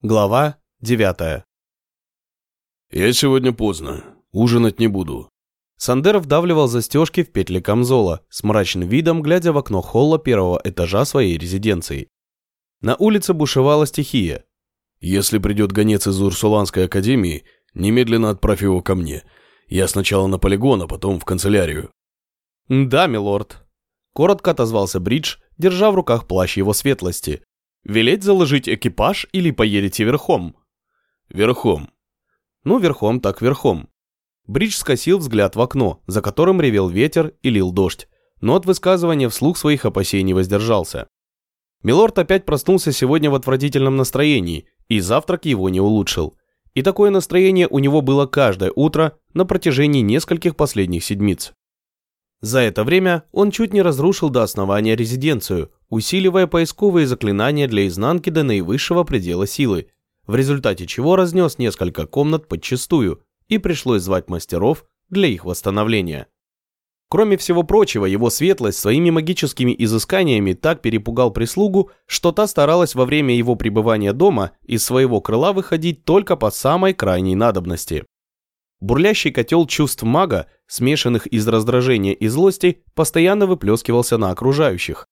Глава 9 «Я сегодня поздно. Ужинать не буду». Сандер вдавливал застежки в петли камзола, с мрачным видом глядя в окно холла первого этажа своей резиденции. На улице бушевала стихия. «Если придет гонец из Урсуланской академии, немедленно отправь его ко мне. Я сначала на полигон, а потом в канцелярию». «Да, милорд». Коротко отозвался Бридж, держа в руках плащ его светлости, Велеть заложить экипаж или поедете верхом? Верхом. Ну, верхом так верхом. Бридж скосил взгляд в окно, за которым ревел ветер и лил дождь, но от высказывания вслух своих опасений воздержался. Милорд опять проснулся сегодня в отвратительном настроении, и завтрак его не улучшил. И такое настроение у него было каждое утро на протяжении нескольких последних седмиц. За это время он чуть не разрушил до основания резиденцию, усиливая поисковые заклинания для изнанки до наивысшего предела силы, в результате чего разнес несколько комнат подчистую и пришлось звать мастеров для их восстановления. Кроме всего прочего, его светлость своими магическими изысканиями так перепугал прислугу, что та старалась во время его пребывания дома из своего крыла выходить только по самой крайней надобности. Бурлящий котел чувств мага, смешанных из раздражения и злости, постоянно выплескивался на окружающих.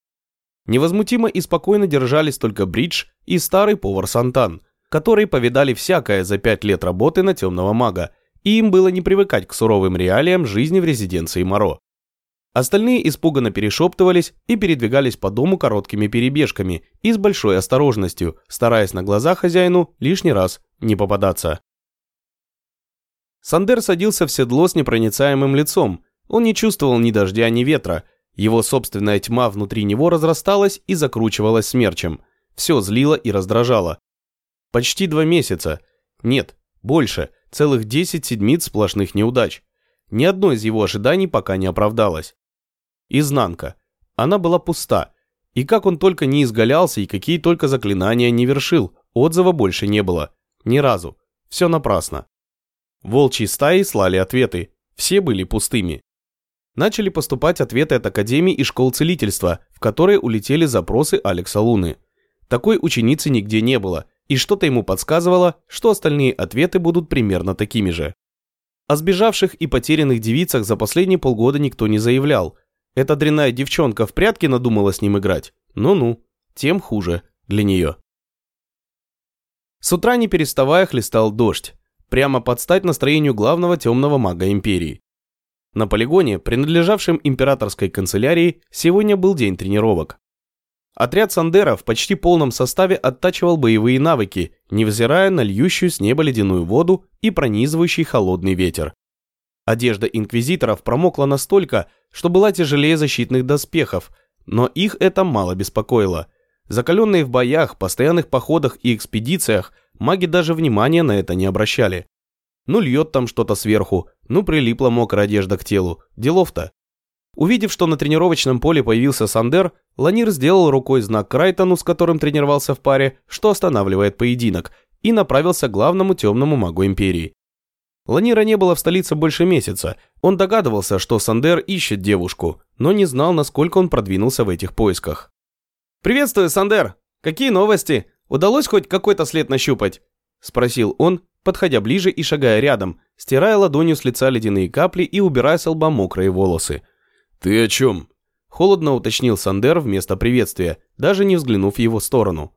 Невозмутимо и спокойно держались только Бридж и старый повар Сантан, которые повидали всякое за пять лет работы на темного мага, и им было не привыкать к суровым реалиям жизни в резиденции Моро. Остальные испуганно перешептывались и передвигались по дому короткими перебежками и с большой осторожностью, стараясь на глаза хозяину лишний раз не попадаться. Сандер садился в седло с непроницаемым лицом. Он не чувствовал ни дождя, ни ветра. Его собственная тьма внутри него разрасталась и закручивалась смерчем. Все злило и раздражало. Почти два месяца. Нет, больше. Целых десять седмиц сплошных неудач. Ни одно из его ожиданий пока не оправдалось. Изнанка. Она была пуста. И как он только не изгалялся и какие только заклинания не вершил, отзыва больше не было. Ни разу. Все напрасно. Волчьи стаи слали ответы. Все были пустыми. Начали поступать ответы от Академии и школ целительства, в которые улетели запросы Алекса Луны. Такой ученицы нигде не было, и что-то ему подсказывало, что остальные ответы будут примерно такими же. О сбежавших и потерянных девицах за последние полгода никто не заявлял. Эта дрянная девчонка в прятки надумала с ним играть. Ну-ну, тем хуже для нее. С утра не переставая хлестал дождь прямо под стать настроению главного темного мага империи. На полигоне, принадлежавшем императорской канцелярии, сегодня был день тренировок. Отряд Сандера в почти полном составе оттачивал боевые навыки, невзирая на льющую с неба ледяную воду и пронизывающий холодный ветер. Одежда инквизиторов промокла настолько, что была тяжелее защитных доспехов, но их это мало беспокоило. Закаленные в боях, постоянных походах и экспедициях – Маги даже внимания на это не обращали. Ну льет там что-то сверху, ну прилипла мокрая одежда к телу. Делов-то. Увидев, что на тренировочном поле появился Сандер, Ланир сделал рукой знак Крайтону, с которым тренировался в паре, что останавливает поединок, и направился к главному темному магу Империи. Ланира не было в столице больше месяца. Он догадывался, что Сандер ищет девушку, но не знал, насколько он продвинулся в этих поисках. «Приветствую, Сандер! Какие новости? Удалось хоть какой-то след нащупать?» – спросил он, подходя ближе и шагая рядом, стирая ладонью с лица ледяные капли и убирая с лба мокрые волосы. «Ты о чем?» – холодно уточнил Сандер вместо приветствия, даже не взглянув в его сторону.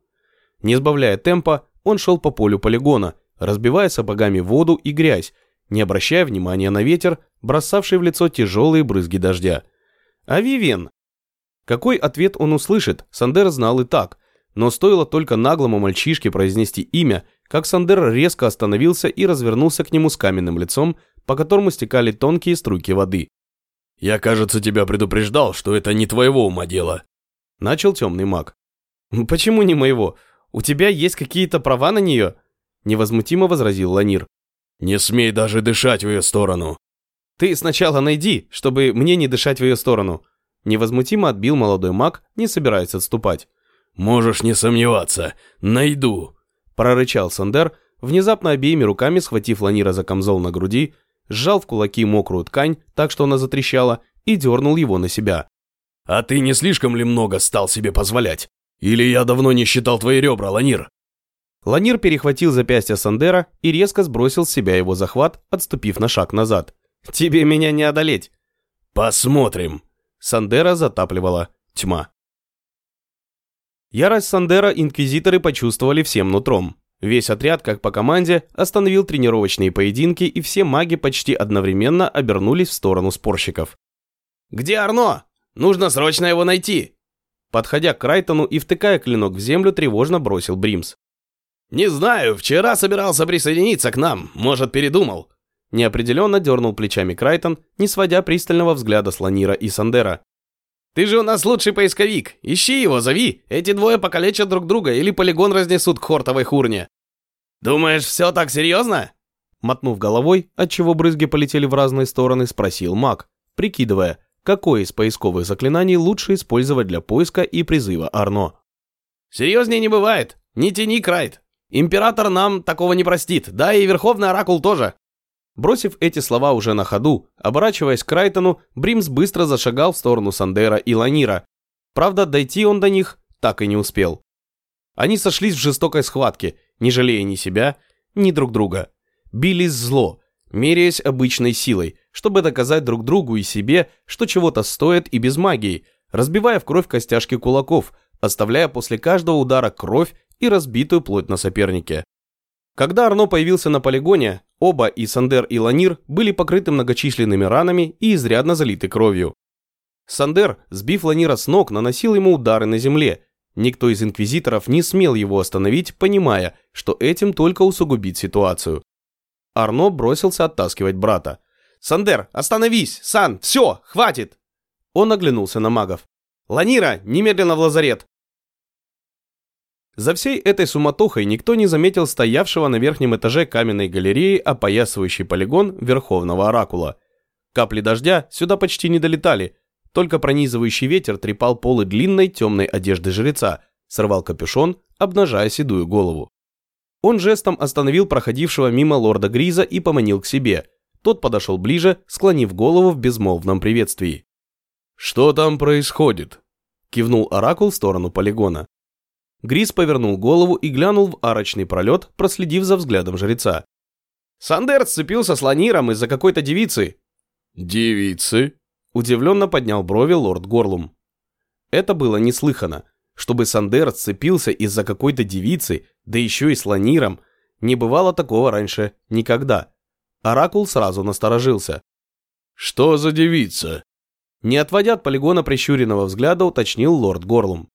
Не сбавляя темпа, он шел по полю полигона, разбивая сапогами воду и грязь, не обращая внимания на ветер, бросавший в лицо тяжелые брызги дождя. «А Вивен?» Какой ответ он услышит, Сандер знал и так – но стоило только наглому мальчишке произнести имя, как Сандер резко остановился и развернулся к нему с каменным лицом, по которому стекали тонкие струйки воды. «Я, кажется, тебя предупреждал, что это не твоего ума дело», – начал темный маг. «Почему не моего? У тебя есть какие-то права на нее?» – невозмутимо возразил Ланир. «Не смей даже дышать в ее сторону». «Ты сначала найди, чтобы мне не дышать в ее сторону», – невозмутимо отбил молодой маг, не собираясь отступать. «Можешь не сомневаться, найду!» Прорычал Сандер, внезапно обеими руками схватив Ланира за камзол на груди, сжал в кулаки мокрую ткань, так что она затрещала, и дернул его на себя. «А ты не слишком ли много стал себе позволять? Или я давно не считал твои ребра, Ланир?» Ланир перехватил запястье Сандера и резко сбросил с себя его захват, отступив на шаг назад. «Тебе меня не одолеть!» «Посмотрим!» Сандера затапливала тьма. Ярость Сандера инквизиторы почувствовали всем нутром. Весь отряд, как по команде, остановил тренировочные поединки, и все маги почти одновременно обернулись в сторону спорщиков. «Где Арно? Нужно срочно его найти!» Подходя к Крайтону и втыкая клинок в землю, тревожно бросил Бримс. «Не знаю, вчера собирался присоединиться к нам, может, передумал». Неопределенно дернул плечами Крайтон, не сводя пристального взгляда с Ланира и Сандера. «Ты же у нас лучший поисковик. Ищи его, зови. Эти двое покалечат друг друга или полигон разнесут к хортовой хурне». «Думаешь, все так серьезно?» Мотнув головой, отчего брызги полетели в разные стороны, спросил маг, прикидывая, какое из поисковых заклинаний лучше использовать для поиска и призыва Арно. «Серьезнее не бывает. Не тяни, Крайт. Император нам такого не простит, да и Верховный Оракул тоже. Бросив эти слова уже на ходу, оборачиваясь к Крайтону, Бримс быстро зашагал в сторону Сандера и Ланира. Правда, дойти он до них так и не успел. Они сошлись в жестокой схватке, не жалея ни себя, ни друг друга. Бились зло, меряясь обычной силой, чтобы доказать друг другу и себе, что чего-то стоит и без магии, разбивая в кровь костяшки кулаков, оставляя после каждого удара кровь и разбитую плоть на сопернике. Когда Арно появился на полигоне, оба, и Сандер, и Ланир, были покрыты многочисленными ранами и изрядно залиты кровью. Сандер, сбив Ланира с ног, наносил ему удары на земле. Никто из инквизиторов не смел его остановить, понимая, что этим только усугубит ситуацию. Арно бросился оттаскивать брата. «Сандер, остановись! Сан, все, хватит!» Он оглянулся на магов. «Ланира, немедленно в лазарет!» За всей этой суматохой никто не заметил стоявшего на верхнем этаже каменной галереи опоясывающий полигон Верховного Оракула. Капли дождя сюда почти не долетали, только пронизывающий ветер трепал полы длинной темной одежды жреца, сорвал капюшон, обнажая седую голову. Он жестом остановил проходившего мимо лорда Гриза и поманил к себе. Тот подошел ближе, склонив голову в безмолвном приветствии. «Что там происходит?» – кивнул Оракул в сторону полигона. Грис повернул голову и глянул в арочный пролет, проследив за взглядом жреца. «Сандер сцепился с Ланиром из-за какой-то девицы». «Девицы?» – удивленно поднял брови лорд Горлум. Это было неслыхано. Чтобы Сандер сцепился из-за какой-то девицы, да еще и с Ланиром, не бывало такого раньше никогда. Оракул сразу насторожился. «Что за девица?» Не отводя от полигона прищуренного взгляда, уточнил лорд Горлум.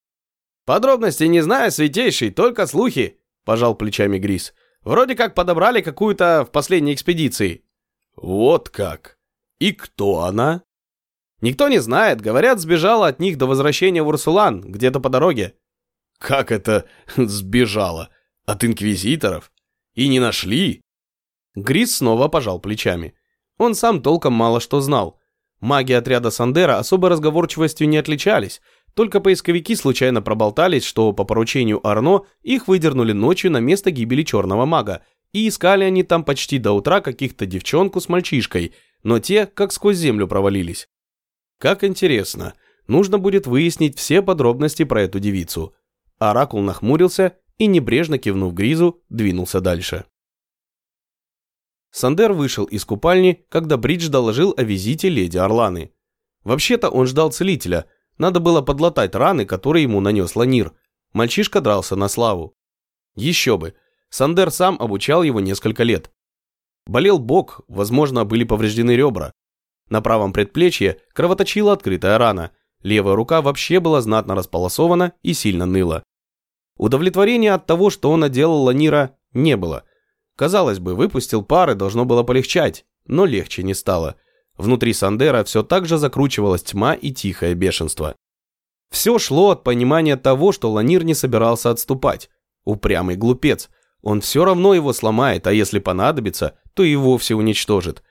«Подробностей не знаю, святейший, только слухи», – пожал плечами Грис. «Вроде как подобрали какую-то в последней экспедиции». «Вот как? И кто она?» «Никто не знает, говорят, сбежала от них до возвращения в Урсулан, где-то по дороге». «Как это сбежала? От инквизиторов? И не нашли?» Грис снова пожал плечами. Он сам толком мало что знал. Маги отряда Сандера особой разговорчивостью не отличались – только поисковики случайно проболтались, что по поручению Арно их выдернули ночью на место гибели черного мага, и искали они там почти до утра каких-то девчонку с мальчишкой, но те как сквозь землю провалились. Как интересно, нужно будет выяснить все подробности про эту девицу. Оракул нахмурился и, небрежно кивнув Гризу, двинулся дальше. Сандер вышел из купальни, когда Бридж доложил о визите леди Орланы. Вообще-то он ждал целителя, надо было подлатать раны, которые ему нанес Ланир. Мальчишка дрался на славу. Еще бы. Сандер сам обучал его несколько лет. Болел бок, возможно, были повреждены ребра. На правом предплечье кровоточила открытая рана. Левая рука вообще была знатно располосована и сильно ныла. Удовлетворения от того, что он наделал Ланира, не было. Казалось бы, выпустил пары, должно было полегчать, но легче не стало. Внутри Сандера все так же закручивалась тьма и тихое бешенство. Все шло от понимания того, что Ланир не собирался отступать. Упрямый глупец. Он все равно его сломает, а если понадобится, то и вовсе уничтожит.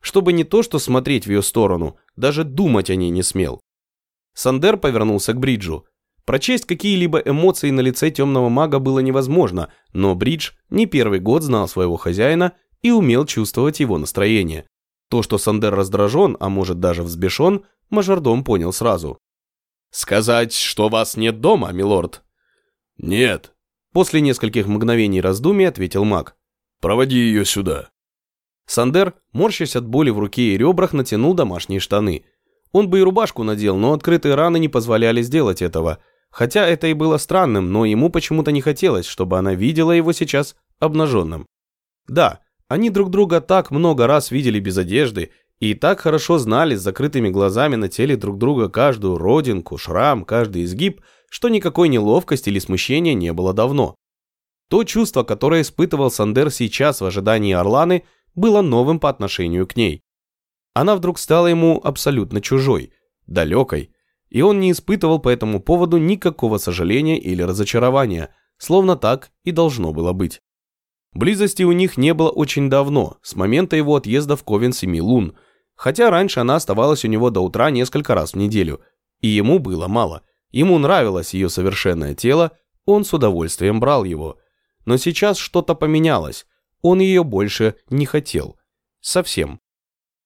Чтобы не то, что смотреть в ее сторону, даже думать о ней не смел. Сандер повернулся к Бриджу. Прочесть какие-либо эмоции на лице темного мага было невозможно, но Бридж не первый год знал своего хозяина и умел чувствовать его настроение. То, что Сандер раздражен, а может даже взбешен, мажордом понял сразу. «Сказать, что вас нет дома, милорд?» «Нет». После нескольких мгновений раздумий ответил маг. «Проводи ее сюда». Сандер, морщась от боли в руке и ребрах, натянул домашние штаны. Он бы и рубашку надел, но открытые раны не позволяли сделать этого. Хотя это и было странным, но ему почему-то не хотелось, чтобы она видела его сейчас обнаженным. Да, они друг друга так много раз видели без одежды и так хорошо знали с закрытыми глазами на теле друг друга каждую родинку, шрам, каждый изгиб, что никакой неловкости или смущения не было давно. То чувство, которое испытывал Сандер сейчас в ожидании Орланы, было новым по отношению к ней. Она вдруг стала ему абсолютно чужой, далекой, и он не испытывал по этому поводу никакого сожаления или разочарования, словно так и должно было быть. Близости у них не было очень давно, с момента его отъезда в Ковен Семи Лун, хотя раньше она оставалась у него до утра несколько раз в неделю, и ему было мало. Ему нравилось ее совершенное тело, он с удовольствием брал его. Но сейчас что-то поменялось, он ее больше не хотел. Совсем.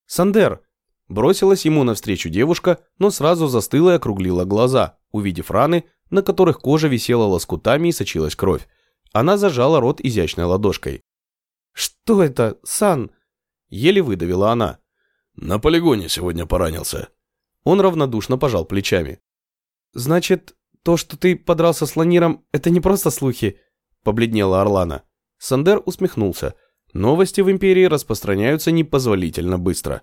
«Сандер!» Бросилась ему навстречу девушка, но сразу застыла и округлила глаза, увидев раны, на которых кожа висела лоскутами и сочилась кровь. Она зажала рот изящной ладошкой. «Что это, Сан?» Еле выдавила она. «На полигоне сегодня поранился». Он равнодушно пожал плечами. «Значит, то, что ты подрался с Ланиром, это не просто слухи?» Побледнела Орлана. Сандер усмехнулся. Новости в Империи распространяются непозволительно быстро.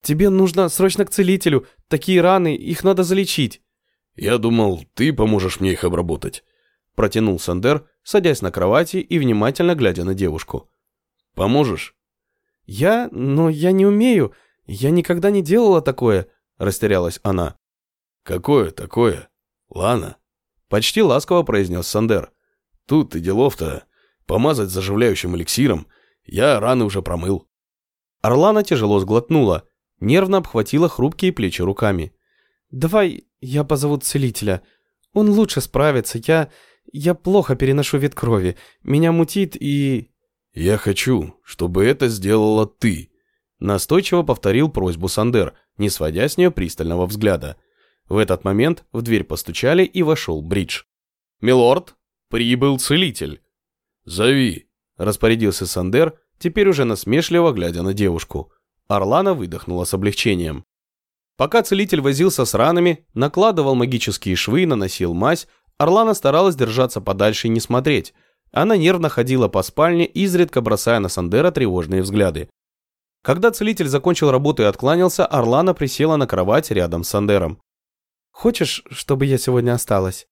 «Тебе нужно срочно к целителю. Такие раны, их надо залечить». «Я думал, ты поможешь мне их обработать», – протянул Сандер, садясь на кровати и внимательно глядя на девушку. «Поможешь?» «Я? Но я не умею. Я никогда не делала такое», – растерялась она. «Какое такое? Лана?» – почти ласково произнес Сандер. «Тут и делов-то. Помазать заживляющим эликсиром. Я раны уже промыл». Орлана тяжело сглотнула, нервно обхватила хрупкие плечи руками. «Давай я позову целителя. Он лучше справится. Я... я плохо переношу вид крови. Меня мутит и...» «Я хочу, чтобы это сделала ты», — настойчиво повторил просьбу Сандер, не сводя с нее пристального взгляда. В этот момент в дверь постучали и вошел Бридж. «Милорд, прибыл целитель». «Зови», — распорядился Сандер, теперь уже насмешливо глядя на девушку. Орлана выдохнула с облегчением. Пока целитель возился с ранами, накладывал магические швы, наносил мазь, Орлана старалась держаться подальше и не смотреть. Она нервно ходила по спальне, изредка бросая на Сандера тревожные взгляды. Когда целитель закончил работу и откланялся, Орлана присела на кровать рядом с Сандером. «Хочешь, чтобы я сегодня осталась?»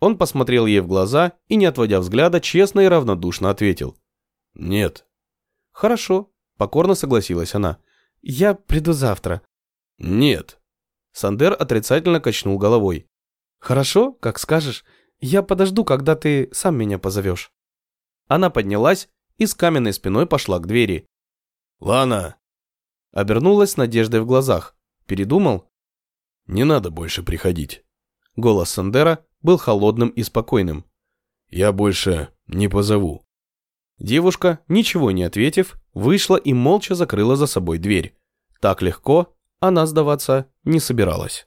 Он посмотрел ей в глаза и, не отводя взгляда, честно и равнодушно ответил. «Нет». «Хорошо», — покорно согласилась она. «Я приду завтра». «Нет». Сандер отрицательно качнул головой. «Хорошо, как скажешь. Я подожду, когда ты сам меня позовешь». Она поднялась и с каменной спиной пошла к двери. «Лана!» Обернулась с надеждой в глазах. Передумал? «Не надо больше приходить». Голос Сандера был холодным и спокойным. «Я больше не позову». Девушка, ничего не ответив, вышла и молча закрыла за собой дверь. Так легко она сдаваться не собиралась.